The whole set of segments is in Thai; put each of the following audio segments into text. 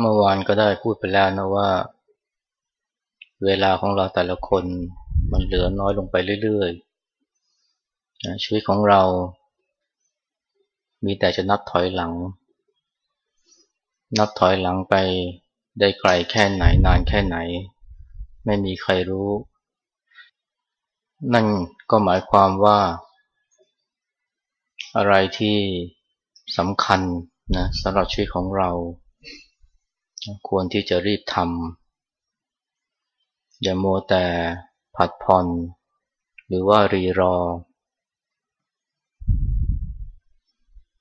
เมื่อวานก็ได้พูดไปแล้วนะว่า เวลาของเราแต่ละคนมันเหลือน้อยลงไปเรื่อยๆ ชีวิตของเรา มีแต่จะนับถอยหลัง นับถอยหลังไปได้ไกลแค่ไหนนานแค่ไหน ไม่มีใครรู้ นั่นก็หมายความว่า อะไรที่สำคัญนะสำหรับชีวิตของเรา ควรที่จะรีบทำอย่ามัวแต่ผัดผ่อน หรือว่ารีรอ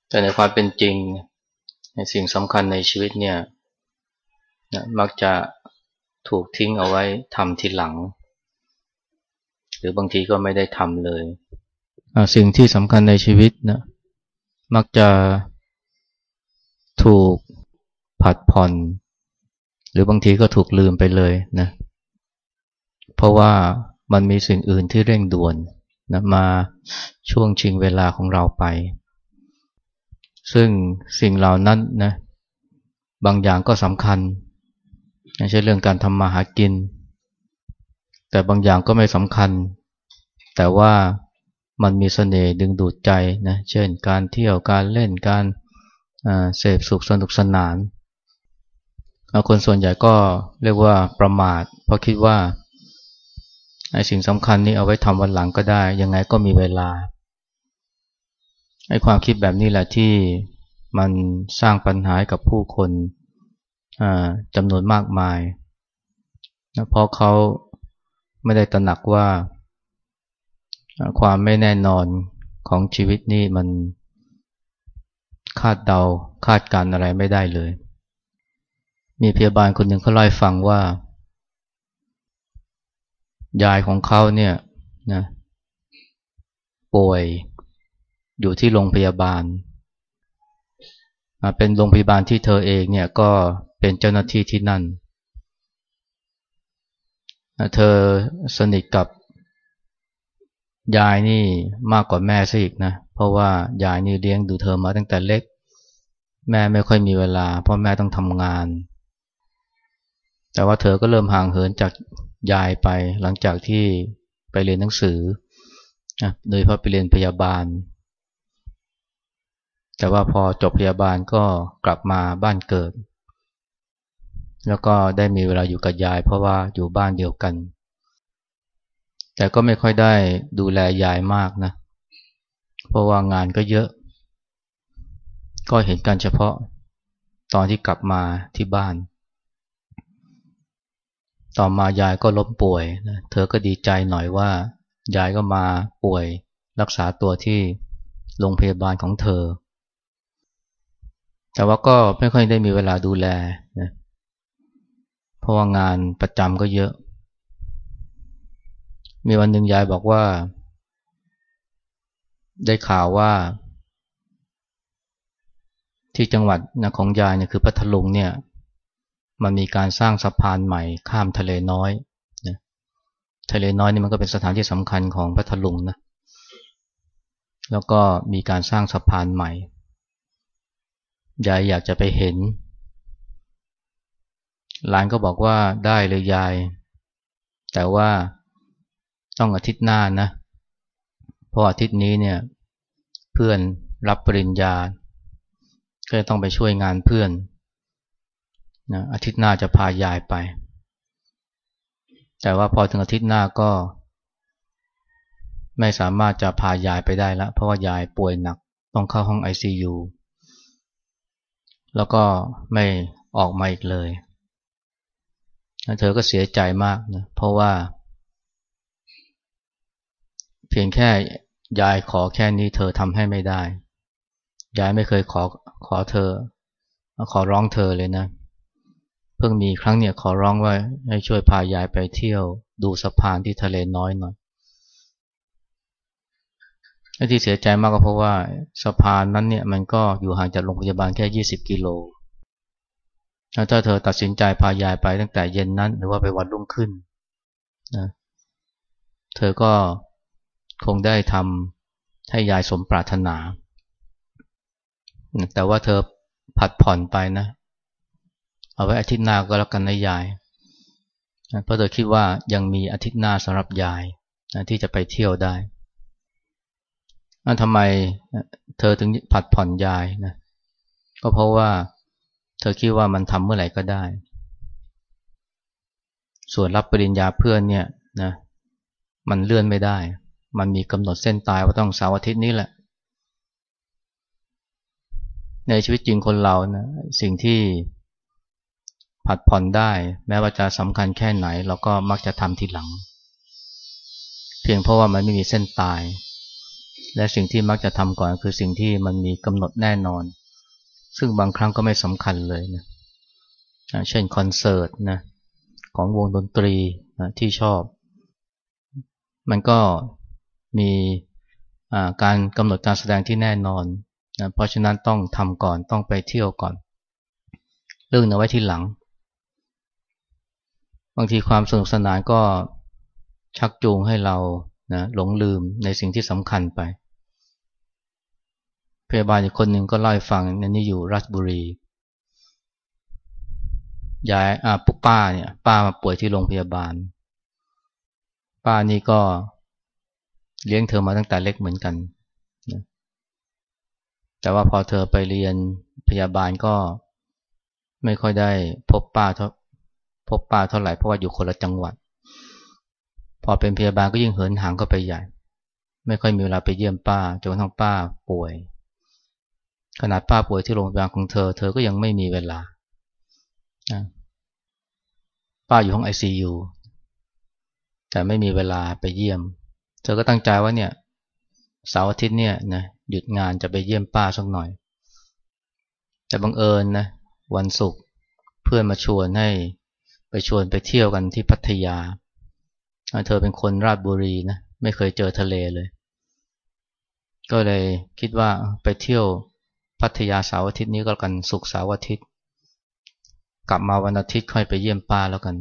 แต่ในความเป็นจริงในสิ่งสำคัญในชีวิตเนี่ยนะมักจะถูกทิ้งเอาไว้ทำทีหลัง หรือบางทีก็ไม่ได้ทำเลย สิ่งที่สำคัญในชีวิตนะมักจะถูกผัดผ่อน หรือบางทีก็ถูกลืมไปเลยนะ เพราะว่ามันมีสิ่งอื่นที่เร่งด่วนนะมาช่วงชิงเวลาของเราไป ซึ่งสิ่งเหล่านั้นนะบางอย่างก็สำคัญไม่ใช่เรื่องการทำมาหากิน แต่บางอย่างก็ไม่สำคัญ แต่ว่ามันมีสเสน่ห์ดึงดูดใจนะ เช่นการเที่ยวการเล่นการเสพสุขสนุกสนาน คนส่วนใหญ่ก็เรียกว่าประมาท เพราะคิดว่าไอ้สิ่งสำคัญนี้เอาไว้ทำวันหลังก็ได้ ยังไงก็มีเวลาไอ้ความคิดแบบนี้แหละที่มันสร้างปัญหากับผู้คนจำนวนมากมายเพราะเขาไม่ได้ตระหนักว่า ความไม่แน่นอนของชีวิตนี่มันคาดเดาคาดการอะไรไม่ได้เลย มีพยาบาลคนหนึ่งเขาเล่าให้ฟังว่า ยายของเขาเนี่ยนะป่วยอยู่ที่โรงพยาบาล เป็นโรงพยาบาลที่เธอเองเนี่ยก็เป็นเจ้าหน้าที่ที่นั่น เธอสนิทกับยายนี่มากกว่าแม่ซะอีกนะ เพราะว่ายายนี่เลี้ยงดูเธอมาตั้งแต่เล็ก แม่ไม่ค่อยมีเวลา เพราะแม่ต้องทำงาน แต่ว่าเธอก็เริ่มห่างเหินจากยายไปหลังจากที่ไปเรียนหนังสือโดยเพราะไปเรียนพยาบาล แต่ว่าพอจบพยาบาลก็กลับมาบ้านเกิด แล้วก็ได้มีเวลาอยู่กับยาย เพราะว่าอยู่บ้านเดียวกัน แต่ก็ไม่ค่อยได้ดูแลยายมากนะ เพราะว่างานก็เยอะ ก็เห็นกันเฉพาะตอนที่กลับมาที่บ้าน ต่อมายายก็ล้มป่วยนะเธอก็ดีใจหน่อยว่า ยายก็มาป่วยรักษาตัวที่โรงพยาบาลของเธอ แต่ว่าก็ไม่ค่อยได้มีเวลาดูแลนะเพราะว่างานประจำก็เยอะ มีวันหนึ่งยายบอกว่า ได้ข่าวว่า ที่จังหวัดนะของยายเนี่ยคือพัทลุงเนี่ย มันมีการสร้างสะพานใหม่ข้ามทะเลน้อยนะทะเลน้อยนี่มันก็เป็นสถานที่สำคัญของพัทลุงนะแล้วก็มีการสร้างสะพานใหม่ยายอยากจะไปเห็นหลานก็บอกว่าได้เลยยาย แต่ว่าต้องอาทิตย์หน้านะ เพราะอาทิตย์นี้เนี่ยเพื่อนรับปริญญา ก็ต้องไปช่วยงานเพื่อน นะอาทิตย์หน้าจะพายายไป แต่ว่าพอถึงอาทิตย์หน้าก็ ไม่สามารถจะพายายไปได้แล้วเพราะว่ายายป่วยหนักต้องเข้าห้อง ICU แล้วก็ไม่ออกมาอีกเลย เธอก็เสียใจมากนะเพราะว่า เพียงแค่ยายขอแค่นี้เธอทำให้ไม่ได้ ยายไม่เคยขอขอเธอ ขอร้องเธอเลยนะ เพิ่งมีครั้งเนี่ยขอร้องว่าให้ช่วยพายายไปเที่ยวดูสะพานที่ทะเลน้อยหน่อยที่เสียใจมากก็เพราะว่าสะพานนั้นเนี่ยมันก็อยู่ห่างจากโรงพยาบาลแค่ 20 กิโล ถ้าเธอตัดสินใจพายายไปตั้งแต่เย็นนั้น หรือว่าไปวันรุ่งขึ้นนะเธอก็คงได้ทำให้ยายสมปรารถนา แต่ว่าเธอผัดผ่อนไปนะ เอาไว้อาทิตย์หน้าก็แล้วกันนะยายเพราะเธอคิดว่ายังมีอาทิตย์หน้าสำหรับยายนะที่จะไปเที่ยวได้ทำไมเธอถึงผัดผ่อนยายนะก็เพราะว่าเธอคิดว่ามันทำเมื่อไหร่ก็ได้ ส่วนรับปริญญาเพื่อนเนี่ยนะมันเลื่อนไม่ได้ มันมีกำหนดเส้นตายว่าต้องเสาร์อาทิตย์นี้แหละ ในชีวิตจริงคนเรานะสิ่งที่ ผัดผ่อนได้ แม้ว่าจะสำคัญแค่ไหน เราก็มักจะทำทีหลัง เพียงเพราะว่ามันไม่มีเส้นตาย และสิ่งที่มักจะทำก่อนคือสิ่งที่มันมีกำหนดแน่นอน ซึ่งบางครั้งก็ไม่สำคัญเลยนะเช่นคอนเสิร์ตนะของวงดนตรีนะที่ชอบ มันก็มีการกำหนดการแสดงที่แน่นอนนะเพราะฉะนั้นต้องทำก่อนต้องไปเที่ยวก่อน เรื่องเอาไว้ที่หลัง บางทีความสนุกสนานก็ชักจูงให้เรานะหลงลืมในสิ่งที่สำคัญไป พยาบาลอีกคนหนึ่งก็เล่าให้ฟังนนี่อยู่รัชบุรียายอ่าปุ๊ป้าเนี่ย ป้ามาป่วยที่โรงพยาบาล ป้านี่ก็เลี้ยงเธอมาตั้งแต่เล็กเหมือนกันนะแต่ว่าพอเธอไปเรียนพยาบาลก็ไม่ค่อยได้พบป้า พบป้าเท่าไหร่เพราะว่าอยู่คนละจังหวัด พอเป็นพยาบาลก็ยิ่งเหินห่างก็ไปใหญ่ ไม่ค่อยมีเวลาไปเยี่ยมป้าจนกระทั่งป้าป่วย ขนาดป้าป่วยที่โรงพยาบาลของเธอ เธอก็ยังไม่มีเวลาป้าอยู่ห้องไอซียูแต่ไม่มีเวลาไปเยี่ยม เธอก็ตั้งใจว่าเนี่ยเสาร์อาทิตย์เนี่ยนะหยุดงานจะไปเยี่ยมป้าสักหน่อย แต่บังเอิญนะวันศุกร์เพื่อนมาชวนให้ ไปชวนไปเที่ยวกันที่พัทยา เธอเป็นคนราชบุรีนะ ไม่เคยเจอทะเลเลย ก็เลยคิดว่าไปเที่ยวพัทยาเสาร์อาทิตย์นี้ก็กันสุกเสาร์อาทิตย์ กลับมาวันอาทิตย์ค่อยไปเยี่ยมป้าแล้วกัน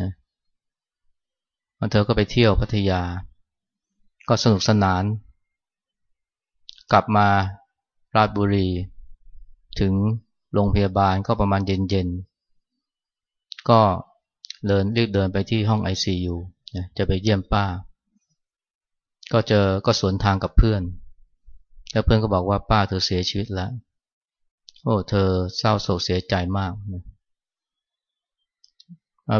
นะเธอก็ไปเที่ยวพัทยา ก็สนุกสนาน กลับมาราชบุรี ถึงโรงพยาบาลก็ประมาณเย็นๆ ก็เดินรีบเดินไปที่ห้อง ICU จะไปเยี่ยมป้า ก็เจอก็สวนทางกับเพื่อน แล้วเพื่อนก็บอกว่าป้าเธอเสียชีวิตแล้ว โอ้เธอเศร้าโศกเสียใจมาก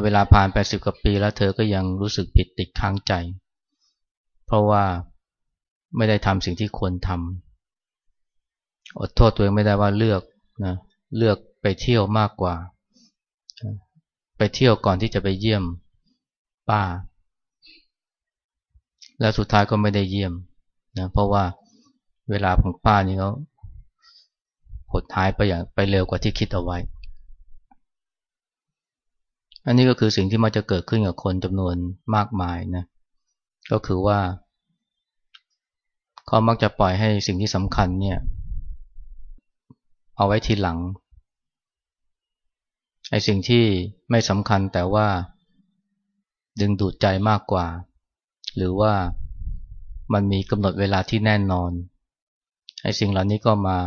เวลาผ่านไปสิบกว่าปีแล้วเธอก็ยังรู้สึกผิดติดค้างใจ เพราะว่าไม่ได้ทำสิ่งที่ควรทำอดโทษตัวเองไม่ได้ว่าเลือกนะเลือกไปเที่ยวมากกว่า ไปเที่ยวก่อนที่จะไปเยี่ยมป้า แล้วสุดท้ายก็ไม่ได้เยี่ยมนะเพราะว่าเวลาของป้านี่เขาหดหายไปอย่างไปเร็วกว่าที่คิดเอาไว้ อันนี้ก็คือสิ่งที่มันจะเกิดขึ้นกับคนจำนวนมากมายนะก็คือว่าเขามักจะปล่อยให้สิ่งที่สำคัญเนี่ย เอาไว้ทีหลัง ไอ้สิ่งที่ไม่สำคัญแต่ว่าดึงดูดใจมากกว่า หรือว่ามันมีกำหนดเวลาที่แน่นอน ไอ้สิ่งเหล่านี้ก็มา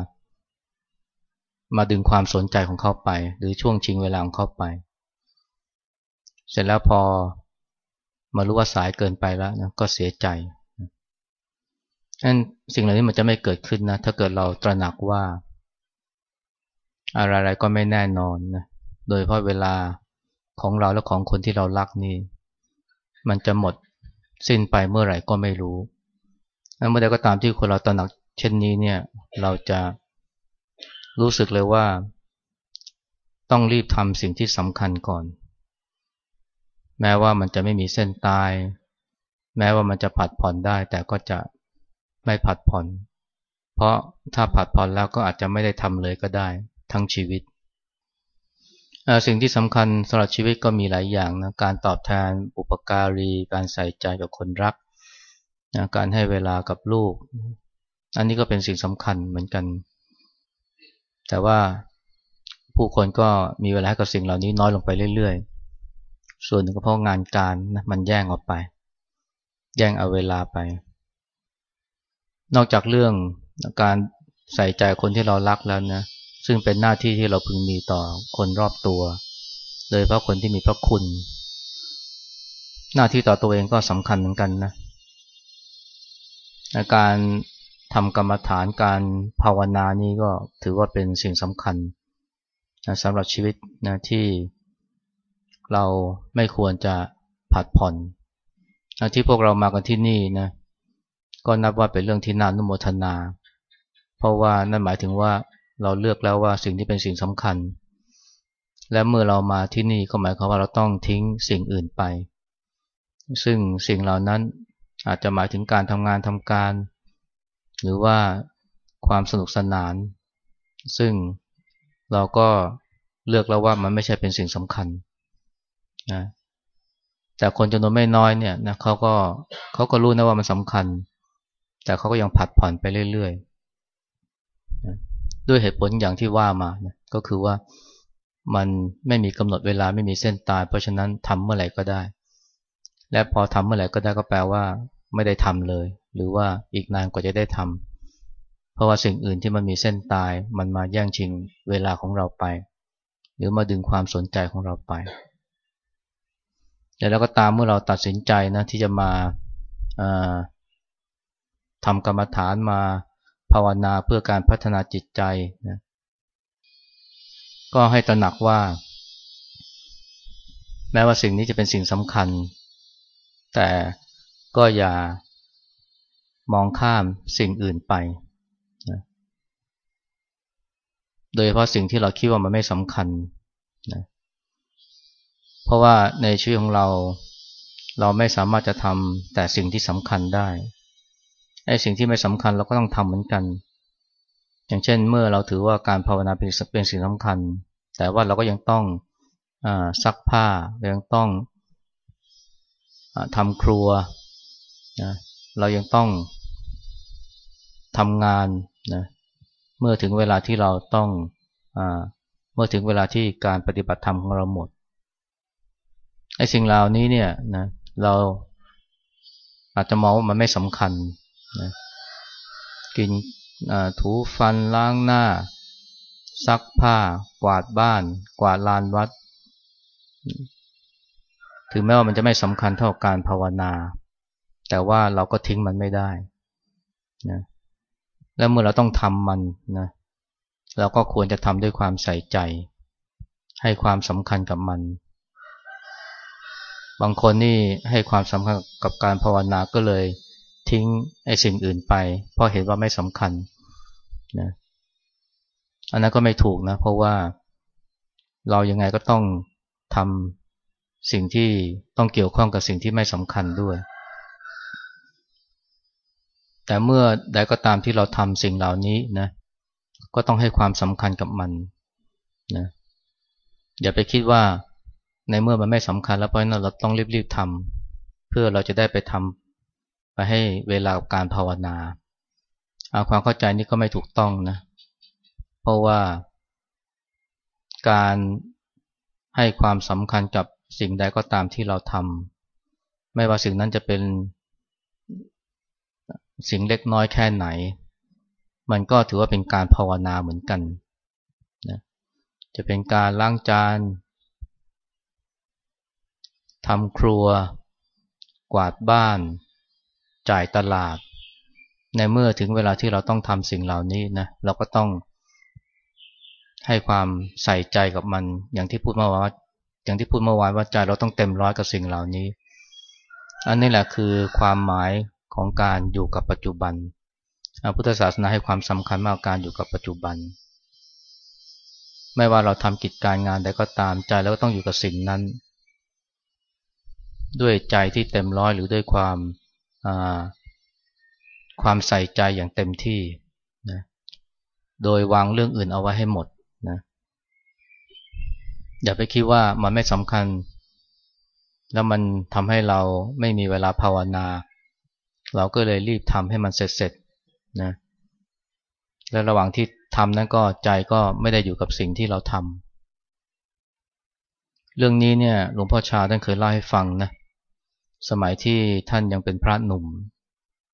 มาดึงความสนใจของเขาไป หรือช่วงชิงเวลาของเขาไป เสร็จแล้วพอมารู้ว่าสายเกินไปแล้วนะก็เสียใจนั่นสิ่งเหล่านี้มันจะไม่เกิดขึ้นนะ ถ้าเกิดเราตระหนักว่า อะไรๆก็ไม่แน่นอนนะ โดยเพราะเวลาของเราและของคนที่เรารักนี่ มันจะหมดสิ้นไปเมื่อไหร่ก็ไม่รู้เมื่อใดก็ตามที่คนเราตระหนักเช่นนี้เนี่ย เราจะรู้สึกเลยว่า ต้องรีบทำสิ่งที่สำคัญก่อน แม้ว่ามันจะไม่มีเส้นตาย แม้ว่ามันจะผัดผ่อนได้ แต่ก็จะไม่ผัดผ่อน เพราะถ้าผัดผ่อนแล้วก็อาจจะไม่ได้ทำเลยก็ได้ ทั้งชีวิต สิ่งที่สำคัญสำหรับชีวิตก็มีหลายอย่างนะการตอบแทนอุปการี การใส่ใจกับคนรักนะการให้เวลากับลูก อันนี้ก็เป็นสิ่งสำคัญเหมือนกัน แต่ว่าผู้คนก็มีเวลากับสิ่งเหล่านี้น้อยลงไปเรื่อยๆ ส่วนหนึ่งก็เพราะงานการนะมันแย่งออกไป แย่งเอาเวลาไป นอกจากเรื่องการใส่ใจคนที่เรารักแล้วนะ ซึ่งเป็นหน้าที่ที่เราพึงมีต่อคนรอบตัว โดยเพราะคนที่มีพระคุณ หน้าที่ต่อตัวเองก็สำคัญเหมือนกันนะการทำกรรมฐานการภาวนานี่ก็ถือว่าเป็นสิ่งสำคัญนะสำหรับชีวิตนะที่เราไม่ควรจะผัดผ่อนนะที่พวกเรามากันที่นี่นะก็นับว่าเป็นเรื่องที่น่านุโมทนา เพราะว่านั่นหมายถึงว่า เราเลือกแล้วว่าสิ่งที่เป็นสิ่งสำคัญ และเมื่อเรามาที่นี่ก็หมายความว่าเราต้องทิ้งสิ่งอื่นไป ซึ่งสิ่งเหล่านั้นอาจจะหมายถึงการทำงานทำการ หรือว่าความสนุกสนาน ซึ่งเราก็เลือกแล้วว่ามันไม่ใช่เป็นสิ่งสำคัญนะแต่คนจำนวนไม่น้อยเนี่ยนะเขาก็เขาก็รู้นะว่ามันสำคัญ แต่เขาก็ยังผัดผ่อนไปเรื่อยๆ ด้วยเหตุผลอย่างที่ว่ามานะก็คือว่ามันไม่มีกำหนดเวลาไม่มีเส้นตาย เพราะฉะนั้นทำเมื่อไหร่ก็ได้ และพอทำเมื่อไหร่ก็ได้ก็แปลว่า ไม่ได้ทำเลย หรือว่าอีกนานกว่าจะได้ทำเพราะว่าสิ่งอื่นที่มันมีเส้นตายมันมาแย่งชิงเวลาของเราไป หรือมาดึงความสนใจของเราไปแล้วก็ตามเมื่อเราตัดสินใจนะที่จะมาทำกรรมฐานมา ภาวนาเพื่อการพัฒนาจิตใจนะก็ให้ตระหนักว่า แม้ว่าสิ่งนี้จะเป็นสิ่งสำคัญ แต่ก็อย่ามองข้ามสิ่งอื่นไปนะโดยเฉพาะสิ่งที่เราคิดว่ามันไม่สำคัญนะเพราะว่าในชีวิตของเรา เราไม่สามารถจะทำแต่สิ่งที่สำคัญได้ ไอ้สิ่งที่ไม่สำคัญเราก็ต้องทำเหมือนกัน อย่างเช่น เมื่อเราถือว่าการภาวนาเป็นเป็นสิ่งสำคัญ แต่ว่าเราก็ยังต้องอซักผ้ายังต้องอทำครัวนะเรายังต้องทำงานนะเมื่อถึงเวลาที่เราต้องอเมื่อถึงเวลาที่การปฏิบัติธรรมของเราหมดไอ้สิ่งเหล่านี้เนี่ยนะเราอาจจะมองว่ามันไม่สำคัญ นะกินถูฟันล้างหน้า ซักผ้า กวาดบ้าน กวาดลานวัด ถึงแม้ว่ามันจะไม่สำคัญเท่าการภาวนา แต่ว่าเราก็ทิ้งมันไม่ได้นะแล้วเมื่อเราต้องทำมันนะเราก็ควรจะทำด้วยความใส่ใจ ให้ความสำคัญกับมัน บางคนนี่ให้ความสำคัญกับการภาวนาก็เลย ทิ้งไอ้สิ่งอื่นไป เพราะเห็นว่าไม่สำคัญนะอันนั้นก็ไม่ถูกนะ เพราะว่าเรายังไงก็ต้องทำสิ่งที่ต้องเกี่ยวข้องกับสิ่งที่ไม่สำคัญด้วย แต่เมื่อใดก็ตามที่เราทำสิ่งเหล่านี้นะก็ต้องให้ความสำคัญกับมันนะอย่าไปคิดว่าในเมื่อมันไม่สำคัญแล้วเพราะนั้นเราต้องรีบๆทำเพื่อเราจะได้ไปทำ ไปให้เวลาการภาวนาเอาความเข้าใจนี้ก็ไม่ถูกต้องนะ เพราะว่าการให้ความสำคัญกับสิ่งใดก็ตามที่เราทำไม่ว่าสิ่งนั้นจะเป็นสิ่งเล็กน้อยแค่ไหน มันก็ถือว่าเป็นการภาวนาเหมือนกันนะจะเป็นการล้างจานทำครัว กวาดบ้าน จ่ายตลาด ในเมื่อถึงเวลาที่เราต้องทำสิ่งเหล่านี้นะเราก็ต้อง ให้ความใส่ใจกับมัน อย่างที่พูดเมื่อวานอย่างที่พูดเมื่อวานว่าใจเราต้องเต็มร้อยกับสิ่งเหล่านี้ อันนี้แหละคือความหมายของการอยู่กับปัจจุบันพุทธศาสนาให้ความสำคัญมากการอยู่กับปัจจุบัน ไม่ว่าเราทำกิจการงานใดก็ตามใจเราก็ต้องอยู่กับสิ่งนั้น ด้วยใจที่เต็มร้อยหรือด้วยความ ความใส่ใจอย่างเต็มที่นะโดยวางเรื่องอื่นเอาไว้ให้หมดนะอย่าไปคิดว่ามันไม่สำคัญ แล้วมันทำให้เราไม่มีเวลาภาวนา เราก็เลยรีบทำให้มันเสร็จๆนะและระหว่างที่ทำนั้นก็ใจก็ไม่ได้อยู่กับสิ่งที่เราทำเรื่องนี้เนี่ยหลวงพ่อชาท่านเคยเล่าให้ฟังนะ สมัยที่ท่านยังเป็นพระหนุ่ม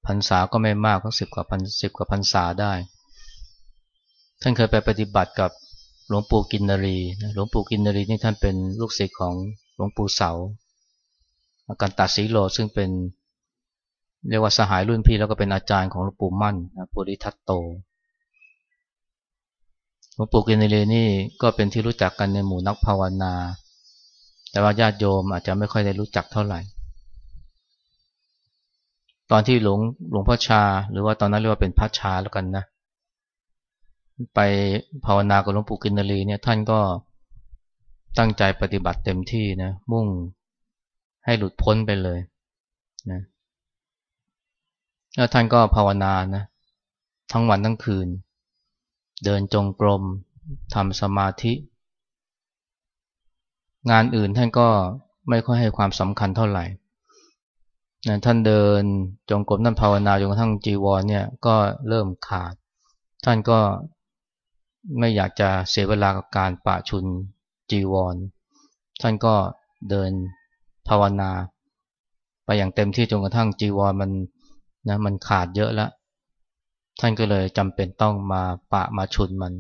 พรรษาก็ไม่มากก็สิบกว่าพันสิบกว่าพรรษาได้ ท่านเคยไปปฏิบัติกับหลวงปู่กินนรีหลวงปู่กินนรีนี่ท่านเป็นลูกศิษย์ของหลวงปู่เสาอาการตัดสีโลซึ่งเป็นเรียกว่าสหายรุ่นพี่แล้วก็เป็นอาจารย์ของหลวงปู่มั่นนะปุริทัตโต หลวงปู่กินนรีนี่ก็เป็นที่รู้จักกันในหมู่นักภาวนา แต่ว่าญาติโยมอาจจะไม่ค่อยได้รู้จักเท่าไหร่ ตอนที่หลวงหลวงพ่อชา หรือว่าตอนนั้นเรียกว่าเป็นพระชาแล้วกันนะไปภาวนากับหลวงปู่กินนรีเนี่ยท่านก็ตั้งใจปฏิบัติเต็มที่นะมุ่งให้หลุดพ้นไปเลยนะแล้วท่านก็ภาวนานะทั้งวันทั้งคืน เดินจงกรมทำสมาธิ งานอื่นท่านก็ไม่ค่อยให้ความสำคัญเท่าไหร่ นะท่านเดินจงกรมท่านภาวนาจนกระทั่งจีวรเนี่ยก็เริ่มขาด ท่านก็ไม่อยากจะเสียเวลากับการปะชุนจีวร ท่านก็เดินภาวนา ไปอย่างเต็มที่จนกระทั่งจีวรมันนะมันขาดเยอะแล้วท่านก็เลยจำเป็นต้องมาปะมาชุนมัน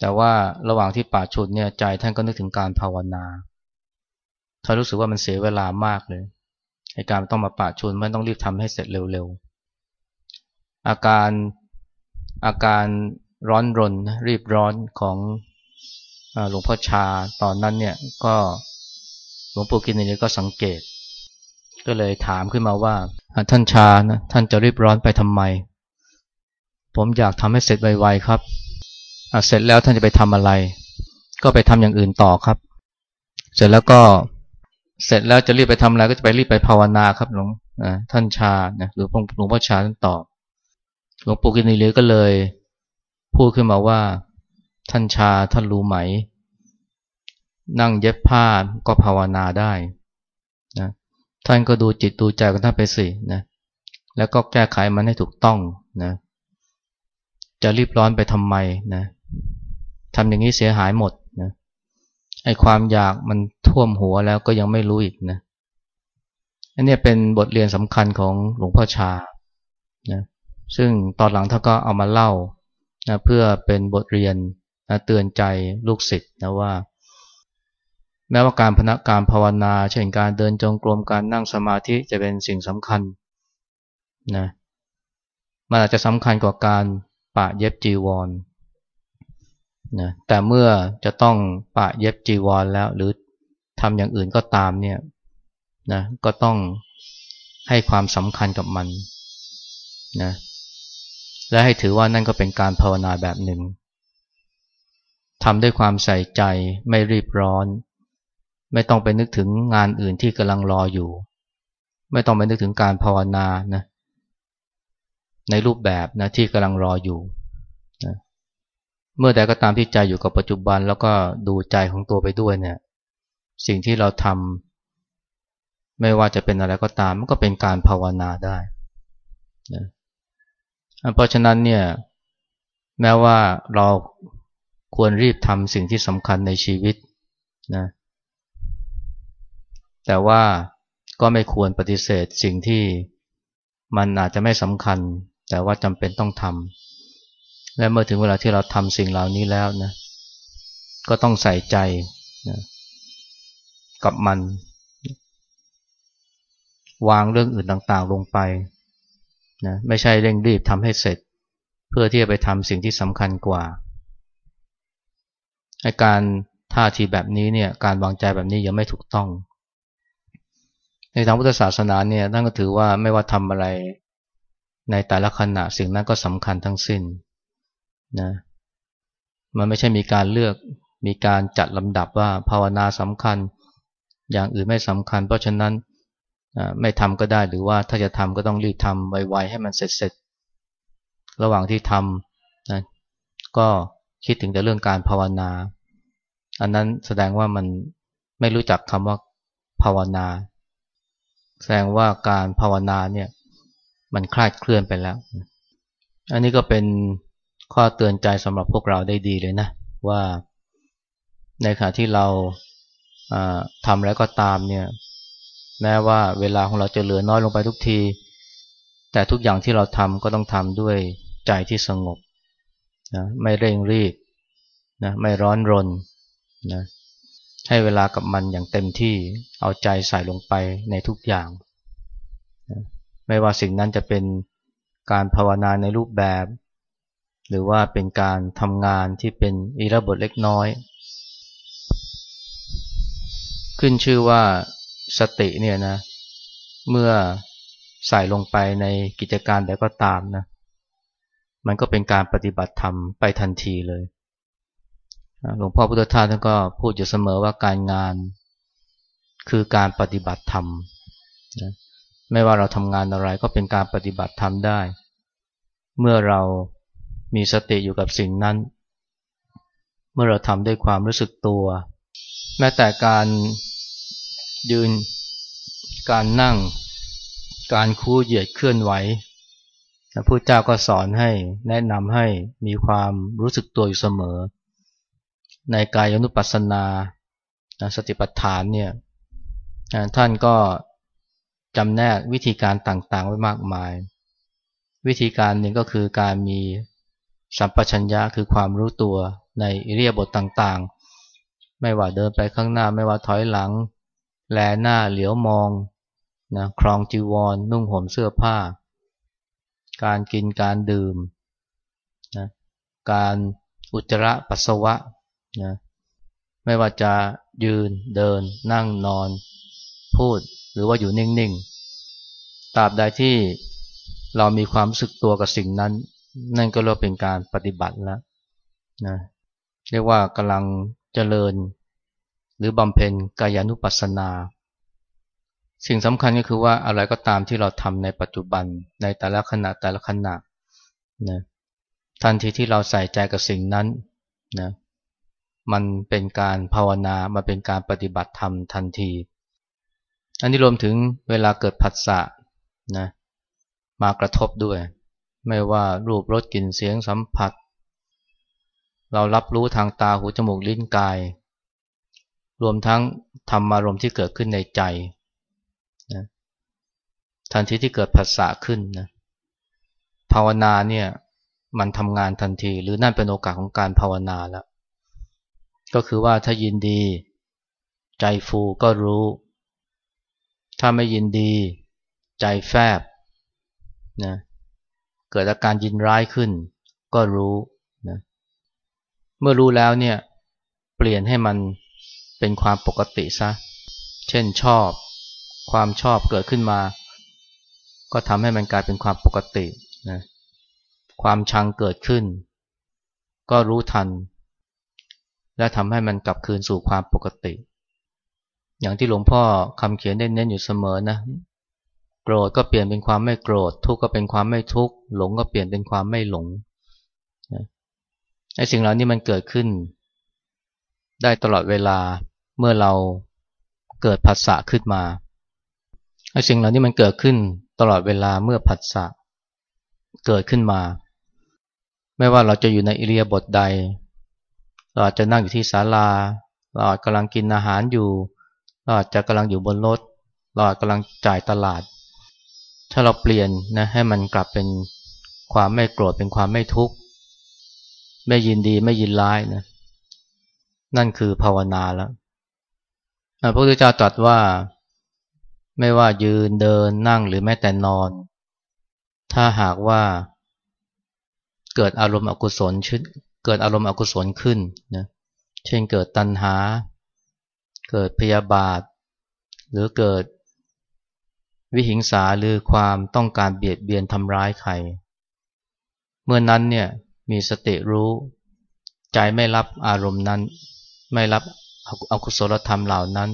แต่ว่าระหว่างที่ปะชุนเนี่ยใจท่านก็นึกถึงการภาวนา ท่านรู้สึกว่ามันเสียเวลามากเลยในการต้องมาปะชุนมันต้องรีบทำให้เสร็จเร็วๆ อาการอาการร้อนรนรีบร้อนของหลวงพ่อชาตอนนั้นเนี่ยก็หลวงปู่กินนี่ก็สังเกต ก็เลยถามขึ้นมาว่าท่านชานะท่านจะรีบร้อนไปทำไม ผมอยากทำให้เสร็จไวๆครับเสร็จแล้วท่านจะไปทำอะไร ก็ไปทำอย่างอื่นต่อครับ เสร็จแล้วก็ เสร็จแล้วจะรีบไปทำอะไรก็จะไปรีบไปภาวนาครับหลวงท่านชานะหรือหลวงพ่อชาท่านตอบหลวงปู่กินีเลก็เลย พูดขึ้นมาว่า ท่านชาท่านรู้ไหม นั่งเย็บผ้าก็ภาวนาได้นะท่านก็ดูจิตดูใจของท่านไปสินะแล้วก็แก้ไขมันให้ถูกต้องนะจะรีบร้อนไปทำไมนะทำอย่างนี้เสียหายหมด ไอ้ความอยากมันท่วมหัวแล้วก็ยังไม่รู้อีกนะอันนี้เป็นบทเรียนสำคัญของหลวงพ่อชานะซึ่งตอนหลังท่านก็เอามาเล่านะเพื่อเป็นบทเรียนนะเตือนใจลูกศิษย์นะว่า แม้ว่าการพนักการภาวนา เช่นการเดินจงกรมการนั่งสมาธิจะเป็นสิ่งสำคัญนะมันอาจจะสำคัญกว่าการปะเย็บจีวร นะแต่เมื่อจะต้องปะเย็บจีวรแล้วหรือทำอย่างอื่นก็ตามเนี่ยนะก็ต้องให้ความสำคัญกับมันนะและให้ถือว่านั่นก็เป็นการภาวนาแบบหนึ่งทำด้วยความใส่ใจไม่รีบร้อน ไม่ต้องไปนึกถึงงานอื่นที่กำลังรออยู่ ไม่ต้องไปนึกถึงการภาวนานะในรูปแบบนะที่กำลังรออยู่ เมื่อใดก็ตามที่ใจอยู่กับปัจจุบัน แล้วก็ดูใจของตัวไปด้วยเนี่ย สิ่งที่เราทำไม่ว่าจะเป็นอะไรก็ตามมันก็เป็นการภาวนาได้นะเพราะฉะนั้นเนี่ยแม้ว่าเราควรรีบทำสิ่งที่สำคัญในชีวิตนะแต่ว่าก็ไม่ควรปฏิเสธสิ่งที่มันอาจจะไม่สำคัญ แต่ว่าจำเป็นต้องทำ และเมื่อถึงเวลาที่เราทำสิ่งเหล่านี้แล้วนะ ก็ต้องใส่ใจนะกับมัน วางเรื่องอื่นต่างๆลงไปนะไม่ใช่เร่งรีบทำให้เสร็จ เพื่อที่จะไปทำสิ่งที่สำคัญกว่าในการท่าทีแบบนี้เนี่ยการวางใจแบบนี้ยังไม่ถูกต้อง ในทางพุทธศาสนาเนี่ยท่านก็ถือว่าไม่ว่าทำอะไรในแต่ละขณะสิ่งนั้นก็สำคัญทั้งสิ้น นะมันไม่ใช่มีการเลือกมีการจัดลำดับว่าภาวนาสำคัญ อย่างอื่นไม่สำคัญ เพราะฉะนั้นไม่ทำก็ได้หรือว่าถ้าจะทำก็ต้องรีบทำไวๆให้มันเสร็จๆระหว่างที่ทำนะก็คิดถึงแต่เรื่องการภาวนา อันนั้นแสดงว่ามันไม่รู้จักคำว่าภาวนา แสดงว่าการภาวนาเนี่ยมันคลาดเคลื่อนไปแล้ว อันนี้ก็เป็น ข้อเตือนใจสำหรับพวกเราได้ดีเลยนะ ว่าในขณะที่เราทำแล้วก็ตามเนี่ยแม้ว่าเวลาของเราจะเหลือน้อยลงไปทุกที แต่ทุกอย่างที่เราทำก็ต้องทำด้วยใจที่สงบนะไม่เร่งรีบนะไม่ร้อนรนนะให้เวลากับมันอย่างเต็มที่เอาใจใส่ลงไปในทุกอย่างนะไม่ว่าสิ่งนั้นจะเป็นการภาวนาในรูปแบบ หรือว่าเป็นการทำงานที่เป็นอีระบทเล็กน้อย ขึ้นชื่อว่าสติเนี่ยนะ เมื่อใส่ลงไปในกิจการใดก็ตามนะ มันก็เป็นการปฏิบัติธรรมไปทันทีเลย หลวงพ่อพุทธทาสท่านก็พูดอยู่เสมอว่าการงานคือการปฏิบัติธรรมนะไม่ว่าเราทำงานอะไรก็เป็นการปฏิบัติธรรมได้ เมื่อเรา มีสติอยู่กับสิ่งนั้น เมื่อเราทำด้วยความรู้สึกตัว แม้แต่การยืน การนั่ง การคู่เหยียดเคลื่อนไหวพระพุทธเจ้าก็สอนให้แนะนำให้มีความรู้สึกตัวอยู่เสมอ ในกายนุปัสสนาสติปัฏฐานเนี่ยท่านก็จำแนกวิธีการต่างๆ ไว้มากมาย วิธีการหนึ่งก็คือการมี สัมปชัญญะคือความรู้ตัวในอิเรียบทต่างๆ ไม่ว่าเดินไปข้างหน้า ไม่ว่าถอยหลัง แลหน้าเหลียวมองนะครองจีวรนนุ่งห่มเสื้อผ้า การกินการดื่มนะการอุจจาระปัสสาวะนะไม่ว่าจะยืนเดิน นั่งนอน พูดหรือว่าอยู่นิ่งๆตราบใดที่เรามีความรู้สึกตัวกับสิ่งนั้น นั่นก็เรียกเป็นการปฏิบัติแล้วนะเรียกว่ากำลังเจริญ หรือบำเพ็ญกายานุปัสสนา สิ่งสำคัญก็คือว่าอะไรก็ตามที่เราทำในปัจจุบันในแต่ละขณะแต่ละขณะนะทันทีที่เราใส่ใจกับสิ่งนั้นนะมันเป็นการภาวนามันเป็นการปฏิบัติธรรมทันที อันนี้รวมถึงเวลาเกิดผัสสะนะมากระทบด้วย ไม่ว่ารูปรสกลิ่นเสียงสัมผัส เรารับรู้ทางตาหูจมูกลิ้นกาย รวมทั้งธรรมารมณ์ที่เกิดขึ้นในใจนะทันทีที่เกิดผัสสะขึ้นนะภาวนาเนี่ยมันทำงานทันที หรือนั่นเป็นโอกาสของการภาวนาแล้วก็คือว่าถ้ายินดี ใจฟูก็รู้ ถ้าไม่ยินดี ใจแฟบนะ เกิดอาการยินร้ายขึ้น ก็รู้นะเมื่อรู้แล้วเนี่ยเปลี่ยนให้มันเป็นความปกติซะ เช่นชอบ ความชอบเกิดขึ้นมา ก็ทำให้มันกลายเป็นความปกตินะความชังเกิดขึ้น ก็รู้ทัน และทำให้มันกลับคืนสู่ความปกติ อย่างที่หลวงพ่อคำเขียนได้เน้นอยู่เสมอนะ โกรธก็เปลี่ยนเป็นความไม่โกรธ ทุกข์ก็เป็นความไม่ทุกข์หลงก็เปลี่ยนเป็นความไม่หลงไอ้สิ่งเหล่านี้มันเกิดขึ้น ได้ตลอดเวลาเมื่อเราเกิดผัสสะขึ้นมาไอ้สิ่งเหล่านี้มันเกิดขึ้นตลอดเวลาเมื่อผัสสะเกิดขึ้นมา ไม่ว่าเราจะอยู่ในอิเลียบทใด เราอาจจะนั่งอยู่ที่ศาลา เราอาจกำลังกินอาหารอยู่ เราอาจจะกำลังอยู่บนรถ เราอาจกำลังจ่ายตลาด ถ้าเราเปลี่ยนนะให้มันกลับเป็นความไม่โกรธเป็นความไม่ทุกข์ไม่ยินดีไม่ยินร้ายนะนั่นคือภาวนาแล้วพระพุทธเจ้าตรัสว่าไม่ว่ายืนเดินนั่งหรือแม้แต่นอน ถ้าหากว่าเกิดอารมณ์อกุศลชเกิดอารมณ์อกุศลขึ้นนะเช่นเกิดตัณหา เกิดพยาบาท หรือเกิด วิหิงสาหรือความต้องการเบียดเบียนทำร้ายใคร เมื่อนั้นเนี่ยมีสติรู้ ใจไม่รับอารมณ์นั้น ไม่รับอกุศลธรรมเหล่านั้น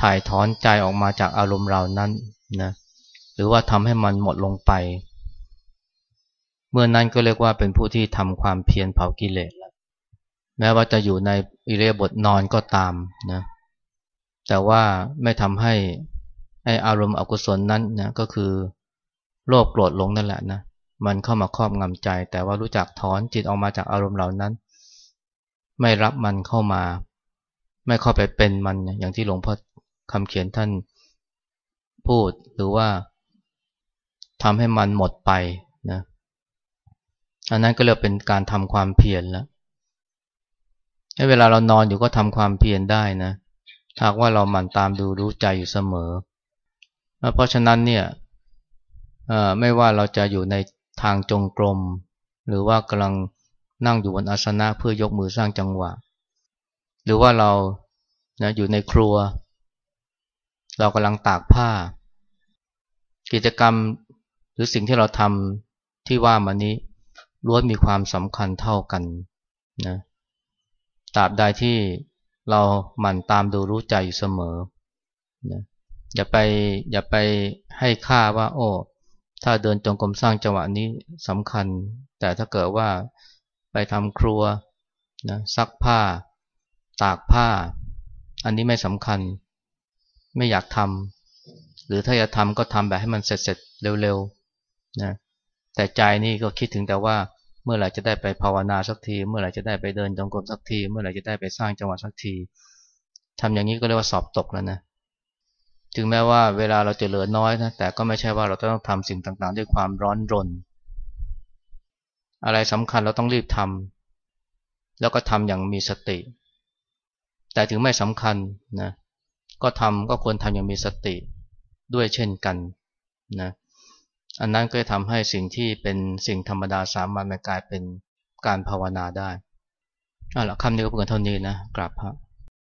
ถ่ายถอนใจออกมาจากอารมณ์เหล่านั้นนะหรือว่าทำให้มันหมดลงไป เมื่อนั้นก็เรียกว่าเป็นผู้ที่ทำความเพียรเผากิเลสแม้ว่าจะอยู่ในอิเลียบทนอนก็ตามนะแต่ว่าไม่ทำให้ ไออารมณ์อกุศลนั้นนะก็คือโลภโกรธหลงนั่นแหละนะมันเข้ามาครอบงำใจ แต่ว่ารู้จักถอนจิตออกมาจากอารมณ์เหล่านั้น ไม่รับมันเข้ามา ไม่เข้าไปเป็นมันอย่างที่หลวงพ่อคำเขียนท่านพูดหรือว่าทำให้มันหมดไปนะอันนั้นก็เรียกเป็นการทำความเพียรแล้วให้เวลาเรานอนอยู่ก็ทำความเพียรได้นะหากว่าเราหมั่นตามดูรู้ใจอยู่เสมอ เพราะฉะนั้นเนี่ยไม่ว่าเราจะอยู่ในทางจงกรม หรือว่ากำลังนั่งอยู่บนอาสนะเพื่อยกมือสร้างจังหวะ หรือว่าเรานะอยู่ในครัว เรากำลังตากผ้า กิจกรรมหรือสิ่งที่เราทำที่ว่ามานี้ล้วนมีความสำคัญเท่ากันนะตราบใดที่เราหมั่นตามดูรู้ใจอยู่เสมอนะ อย่าไปอย่าไปให้ค่าว่าโอ้ถ้าเดินจงกรมสร้างจังหวะนี้สำคัญ แต่ถ้าเกิดว่าไปทำครัวนะซักผ้า ตากผ้า อันนี้ไม่สำคัญ ไม่อยากทำหรือถ้าอยากทำก็ทำแบบให้มันเสร็จๆเร็วๆนะแต่ใจนี่ก็คิดถึงแต่ว่าเมื่อไหร่จะได้ไปภาวนาสักที เมื่อไหร่จะได้ไปเดินจงกรมสักที เมื่อไหร่จะได้ไปสร้างจังหวะสักทีทำอย่างนี้ก็เรียกว่าสอบตกแล้วนะ ถึงแม้ว่าเวลาเราจะเหลือน้อยนะแต่ก็ไม่ใช่ว่าเราต้องทำสิ่งต่างๆ ด้วยความร้อนรน อะไรสำคัญเราต้องรีบทำแล้วก็ทำอย่างมีสติ แต่ถึงไม่สำคัญนะก็ทำก็ควรทำอย่างมีสติด้วยเช่นกันนะอันนั้นก็จะทำให้สิ่งที่เป็นสิ่งธรรมดาสามัญมันกลายเป็นการภาวนาได้อะละคำนี้ก็เพียงเท่านี้นะกราบพระ